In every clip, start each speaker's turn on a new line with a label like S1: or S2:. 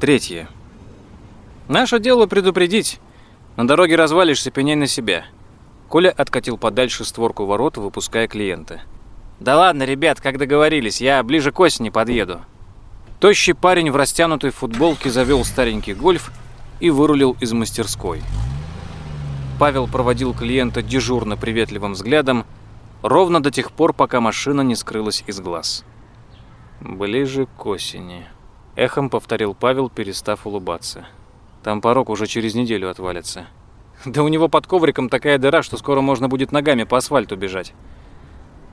S1: Третье. Наше дело предупредить. На дороге развалишься, пеняй на себя. Коля откатил подальше створку ворот, выпуская клиента. «Да ладно, ребят, как договорились, я ближе к осени подъеду». Тощий парень в растянутой футболке завел старенький гольф и вырулил из мастерской. Павел проводил клиента дежурно приветливым взглядом, ровно до тех пор, пока машина не скрылась из глаз. «Ближе к осени», — эхом повторил Павел, перестав улыбаться. «Там порог уже через неделю отвалится». Да у него под ковриком такая дыра, что скоро можно будет ногами по асфальту бежать.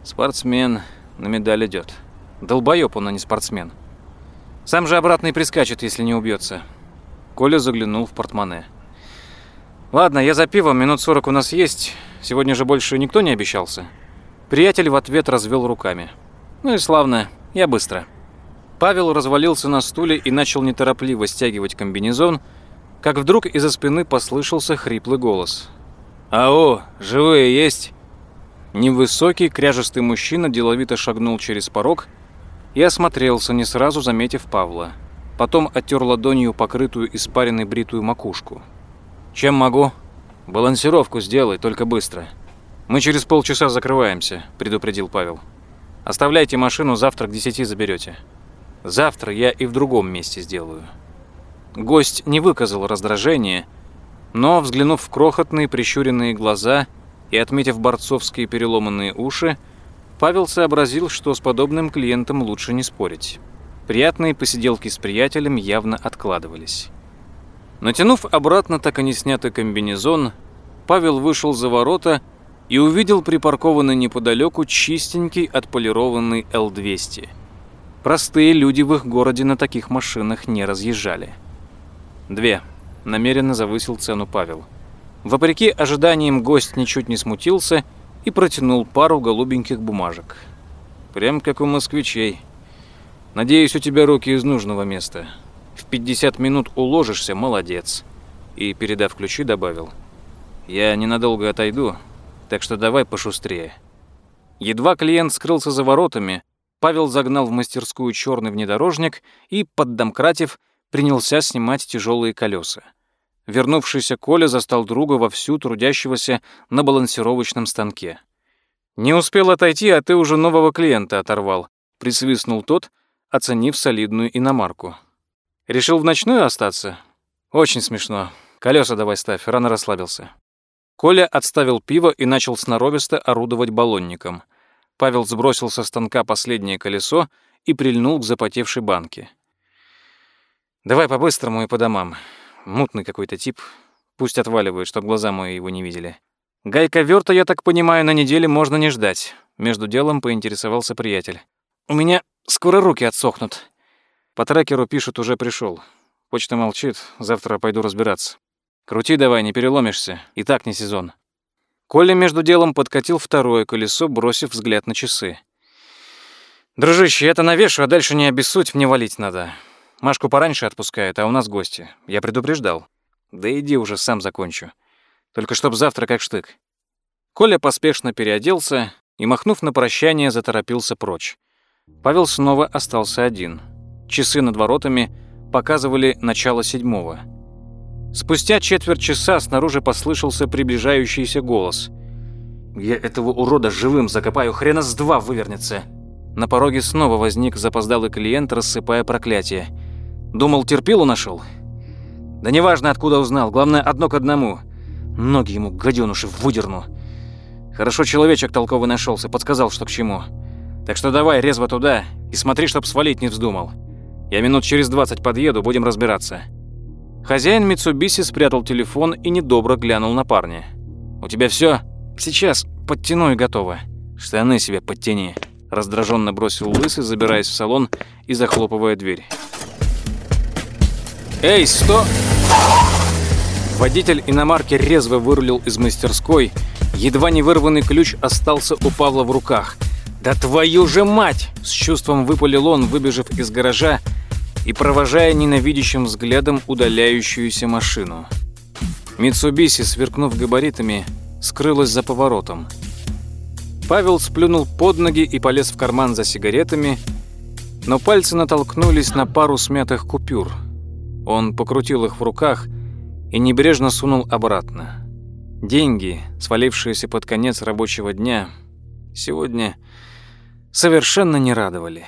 S1: Спортсмен на медаль идет. Долбоёб он, а не спортсмен. Сам же обратно и прискачет, если не убьется. Коля заглянул в портмоне. «Ладно, я за пивом, минут сорок у нас есть. Сегодня же больше никто не обещался». Приятель в ответ развел руками. «Ну и славно, я быстро». Павел развалился на стуле и начал неторопливо стягивать комбинезон, как вдруг из-за спины послышался хриплый голос. «Ау, живые есть?» Невысокий, кряжестый мужчина деловито шагнул через порог и осмотрелся, не сразу заметив Павла. Потом оттер ладонью покрытую испаренной бритую макушку. «Чем могу?» «Балансировку сделай, только быстро». «Мы через полчаса закрываемся», – предупредил Павел. «Оставляйте машину, завтра к десяти заберете. Завтра я и в другом месте сделаю». Гость не выказал раздражения, но, взглянув в крохотные прищуренные глаза и отметив борцовские переломанные уши, Павел сообразил, что с подобным клиентом лучше не спорить. Приятные посиделки с приятелем явно откладывались. Натянув обратно так и не снятый комбинезон, Павел вышел за ворота и увидел припаркованный неподалеку чистенький отполированный Л-200. Простые люди в их городе на таких машинах не разъезжали. «Две», — намеренно завысил цену Павел. Вопреки ожиданиям гость ничуть не смутился и протянул пару голубеньких бумажек. «Прям как у москвичей. Надеюсь, у тебя руки из нужного места. В 50 минут уложишься, молодец». И, передав ключи, добавил. «Я ненадолго отойду, так что давай пошустрее». Едва клиент скрылся за воротами, Павел загнал в мастерскую черный внедорожник и, поддомкратив, принялся снимать тяжелые колеса. Вернувшийся Коля застал друга вовсю трудящегося на балансировочном станке. «Не успел отойти, а ты уже нового клиента оторвал», — присвистнул тот, оценив солидную иномарку. «Решил в ночную остаться? Очень смешно. Колеса давай ставь, рано расслабился». Коля отставил пиво и начал сноровисто орудовать баллонником. Павел сбросил со станка последнее колесо и прильнул к запотевшей банке. Давай по-быстрому и по домам. Мутный какой-то тип. Пусть отваливает, чтоб глаза мои его не видели. Гайка Вёрта, я так понимаю, на неделе можно не ждать. Между делом поинтересовался приятель. У меня скоро руки отсохнут. По трекеру пишут, уже пришел. Почта молчит, завтра пойду разбираться. Крути давай, не переломишься. И так не сезон. Коля между делом подкатил второе колесо, бросив взгляд на часы. «Дружище, это навешу, а дальше не обессудь, мне валить надо. Машку пораньше отпускают, а у нас гости. Я предупреждал. Да иди уже, сам закончу. Только чтоб завтра как штык. Коля поспешно переоделся и, махнув на прощание, заторопился прочь. Павел снова остался один. Часы над воротами показывали начало седьмого. Спустя четверть часа снаружи послышался приближающийся голос. «Я этого урода живым закопаю, хрена с два вывернется!» На пороге снова возник запоздалый клиент, рассыпая проклятие. Думал, терпилу нашел? Да неважно, откуда узнал, главное, одно к одному. Ноги ему, гаденуши, выдерну. Хорошо человечек толковый нашелся, подсказал, что к чему. Так что давай резво туда и смотри, чтоб свалить не вздумал. Я минут через 20 подъеду, будем разбираться. Хозяин Митсубиси спрятал телефон и недобро глянул на парня. «У тебя все? Сейчас подтяну и готово. Штаны себе подтяни». Раздраженно бросил лысый, забираясь в салон и захлопывая дверь. «Эй, сто!» Водитель иномарки резво вырулил из мастерской. Едва не вырванный ключ остался у Павла в руках. «Да твою же мать!» С чувством выпалил он, выбежав из гаража и провожая ненавидящим взглядом удаляющуюся машину. Митсубиси, сверкнув габаритами, скрылась за поворотом. Павел сплюнул под ноги и полез в карман за сигаретами, но пальцы натолкнулись на пару смятых купюр – Он покрутил их в руках и небрежно сунул обратно. Деньги, свалившиеся под конец рабочего дня, сегодня совершенно не радовали.